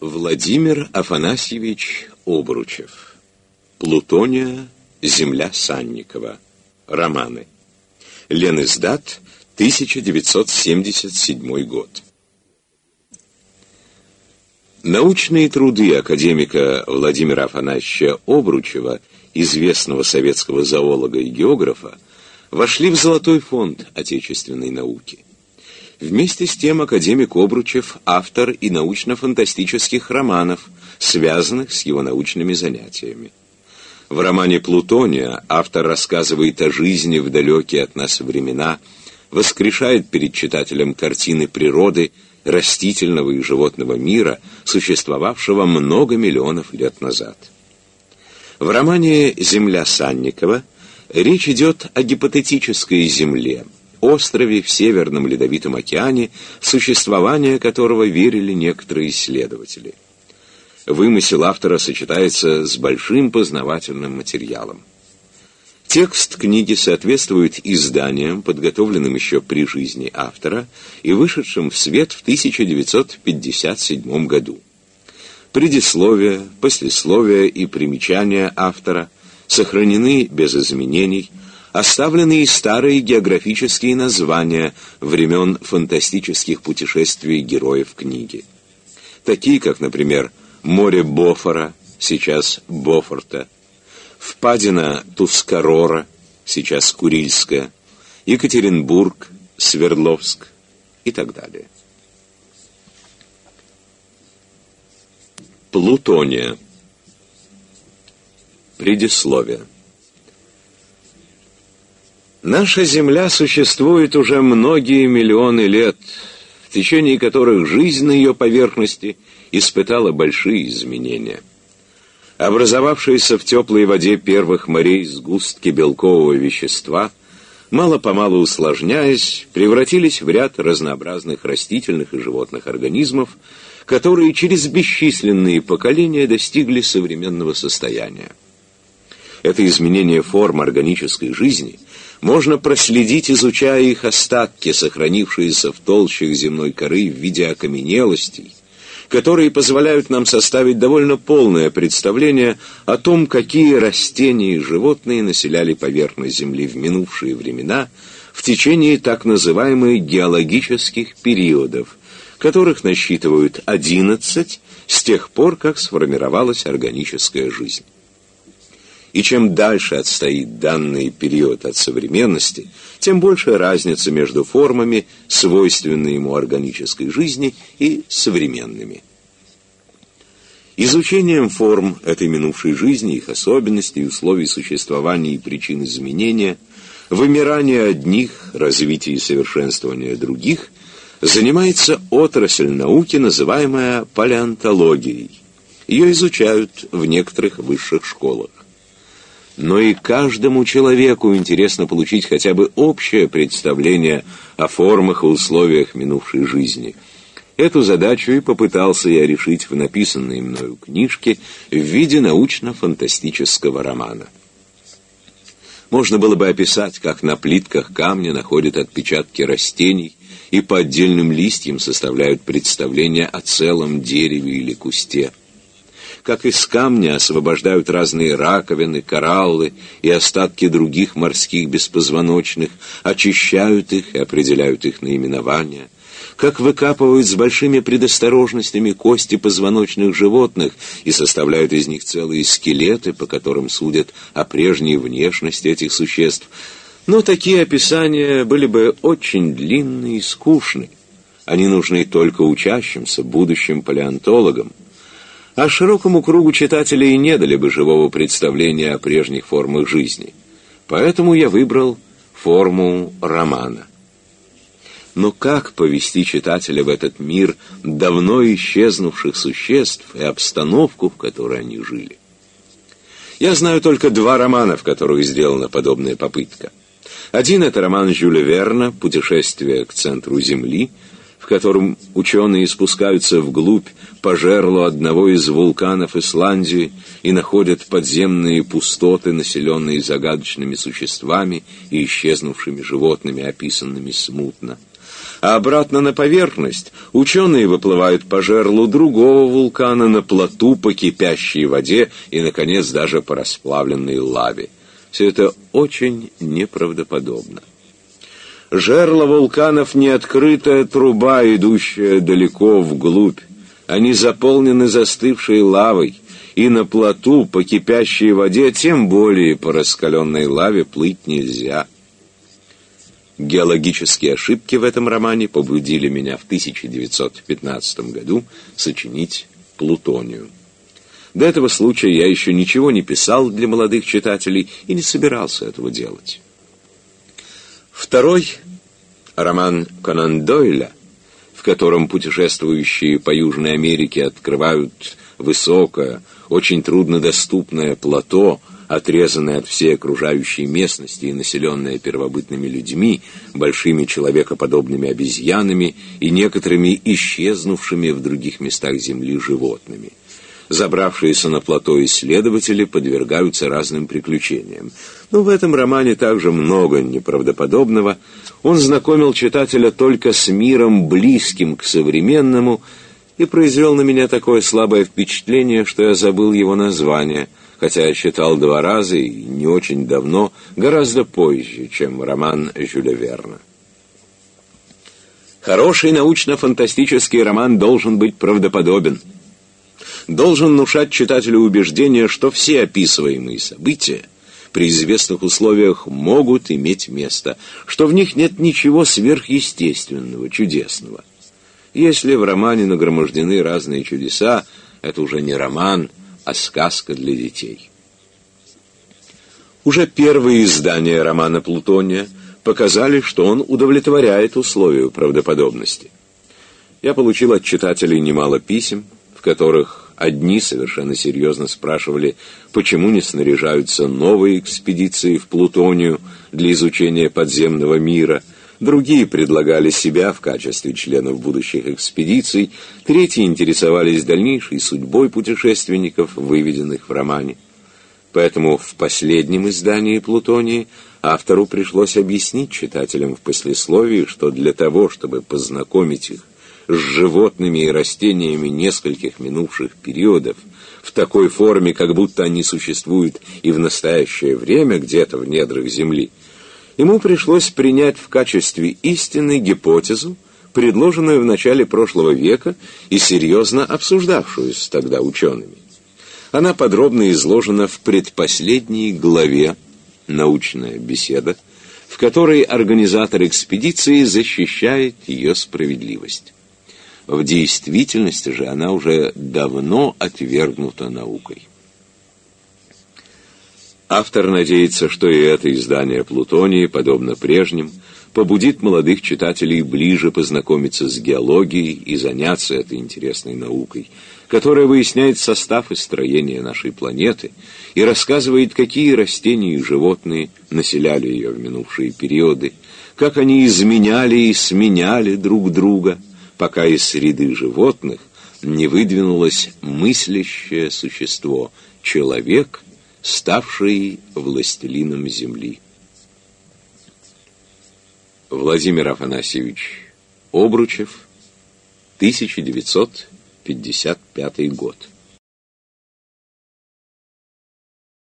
Владимир Афанасьевич Обручев. Плутония. Земля Санникова. Романы. Ленэздат. 1977 год. Научные труды академика Владимира Афанасьевича Обручева, известного советского зоолога и географа, вошли в золотой фонд отечественной науки. Вместе с тем академик Обручев – автор и научно-фантастических романов, связанных с его научными занятиями. В романе «Плутония» автор рассказывает о жизни в далекие от нас времена, воскрешает перед читателем картины природы, растительного и животного мира, существовавшего много миллионов лет назад. В романе «Земля Санникова» речь идет о гипотетической Земле – острове в Северном Ледовитом океане, существование которого верили некоторые исследователи. Вымысел автора сочетается с большим познавательным материалом. Текст книги соответствует изданиям, подготовленным еще при жизни автора и вышедшим в свет в 1957 году. Предисловие, послесловие и примечания автора сохранены без изменений – оставлены и старые географические названия времен фантастических путешествий героев книги. Такие, как, например, море Бофора, сейчас Бофорта, впадина Тускарора, сейчас Курильская, Екатеринбург, Свердловск и так далее. Плутония. Предисловие. Наша Земля существует уже многие миллионы лет, в течение которых жизнь на ее поверхности испытала большие изменения. Образовавшиеся в теплой воде первых морей сгустки белкового вещества, мало-помалу усложняясь, превратились в ряд разнообразных растительных и животных организмов, которые через бесчисленные поколения достигли современного состояния. Это изменение форм органической жизни – можно проследить, изучая их остатки, сохранившиеся в толщах земной коры в виде окаменелостей, которые позволяют нам составить довольно полное представление о том, какие растения и животные населяли поверхность Земли в минувшие времена в течение так называемых геологических периодов, которых насчитывают 11 с тех пор, как сформировалась органическая жизнь. И чем дальше отстоит данный период от современности, тем больше разница между формами, свойственной ему органической жизни, и современными. Изучением форм этой минувшей жизни, их особенностей, условий существования и причин изменения, вымирания одних, развития и совершенствования других, занимается отрасль науки, называемая палеонтологией. Ее изучают в некоторых высших школах но и каждому человеку интересно получить хотя бы общее представление о формах и условиях минувшей жизни. Эту задачу и попытался я решить в написанной мною книжке в виде научно-фантастического романа. Можно было бы описать, как на плитках камня находят отпечатки растений и по отдельным листьям составляют представление о целом дереве или кусте – как из камня освобождают разные раковины, кораллы и остатки других морских беспозвоночных, очищают их и определяют их наименования, как выкапывают с большими предосторожностями кости позвоночных животных и составляют из них целые скелеты, по которым судят о прежней внешности этих существ. Но такие описания были бы очень длинны и скучны. Они нужны только учащимся, будущим палеонтологам а широкому кругу читателей не дали бы живого представления о прежних формах жизни. Поэтому я выбрал форму романа. Но как повести читателя в этот мир давно исчезнувших существ и обстановку, в которой они жили? Я знаю только два романа, в которых сделана подобная попытка. Один — это роман Жюля Верна «Путешествие к центру Земли», в котором ученые спускаются вглубь по жерлу одного из вулканов Исландии и находят подземные пустоты, населенные загадочными существами и исчезнувшими животными, описанными смутно. а обратно на поверхность ученые выплывают по жерлу другого вулкана на плоту по кипящей воде и, наконец, даже по расплавленной лаве. Все это очень неправдоподобно. Жерло вулканов не открытая труба, идущая далеко вглубь. Они заполнены застывшей лавой, и на плоту по кипящей воде, тем более по раскаленной лаве, плыть нельзя. Геологические ошибки в этом романе побудили меня в 1915 году сочинить «Плутонию». До этого случая я еще ничего не писал для молодых читателей и не собирался этого делать. Второй роман Конан Дойля, в котором путешествующие по Южной Америке открывают высокое, очень труднодоступное плато – отрезанная от всей окружающей местности и населенная первобытными людьми, большими человекоподобными обезьянами и некоторыми исчезнувшими в других местах Земли животными. Забравшиеся на плато исследователи подвергаются разным приключениям. Но в этом романе также много неправдоподобного. Он знакомил читателя только с миром, близким к современному, и произвел на меня такое слабое впечатление, что я забыл его название – хотя я читал два раза и не очень давно, гораздо позже, чем роман Жюля Верна. Хороший научно-фантастический роман должен быть правдоподобен. Должен внушать читателю убеждение, что все описываемые события при известных условиях могут иметь место, что в них нет ничего сверхъестественного, чудесного. Если в романе нагромождены разные чудеса, это уже не роман – а сказка для детей. Уже первые издания романа «Плутония» показали, что он удовлетворяет условию правдоподобности. Я получил от читателей немало писем, в которых одни совершенно серьезно спрашивали, почему не снаряжаются новые экспедиции в Плутонию для изучения подземного мира – Другие предлагали себя в качестве членов будущих экспедиций, третьи интересовались дальнейшей судьбой путешественников, выведенных в романе. Поэтому в последнем издании «Плутонии» автору пришлось объяснить читателям в послесловии, что для того, чтобы познакомить их с животными и растениями нескольких минувших периодов, в такой форме, как будто они существуют и в настоящее время где-то в недрах Земли – ему пришлось принять в качестве истины гипотезу, предложенную в начале прошлого века и серьезно обсуждавшуюся тогда учеными. Она подробно изложена в предпоследней главе «Научная беседа», в которой организатор экспедиции защищает ее справедливость. В действительности же она уже давно отвергнута наукой. Автор надеется, что и это издание «Плутонии», подобно прежним, побудит молодых читателей ближе познакомиться с геологией и заняться этой интересной наукой, которая выясняет состав и строение нашей планеты и рассказывает, какие растения и животные населяли ее в минувшие периоды, как они изменяли и сменяли друг друга, пока из среды животных не выдвинулось мыслящее существо — человек — ставший властелином земли. Владимир Афанасьевич Обручев, 1955 год.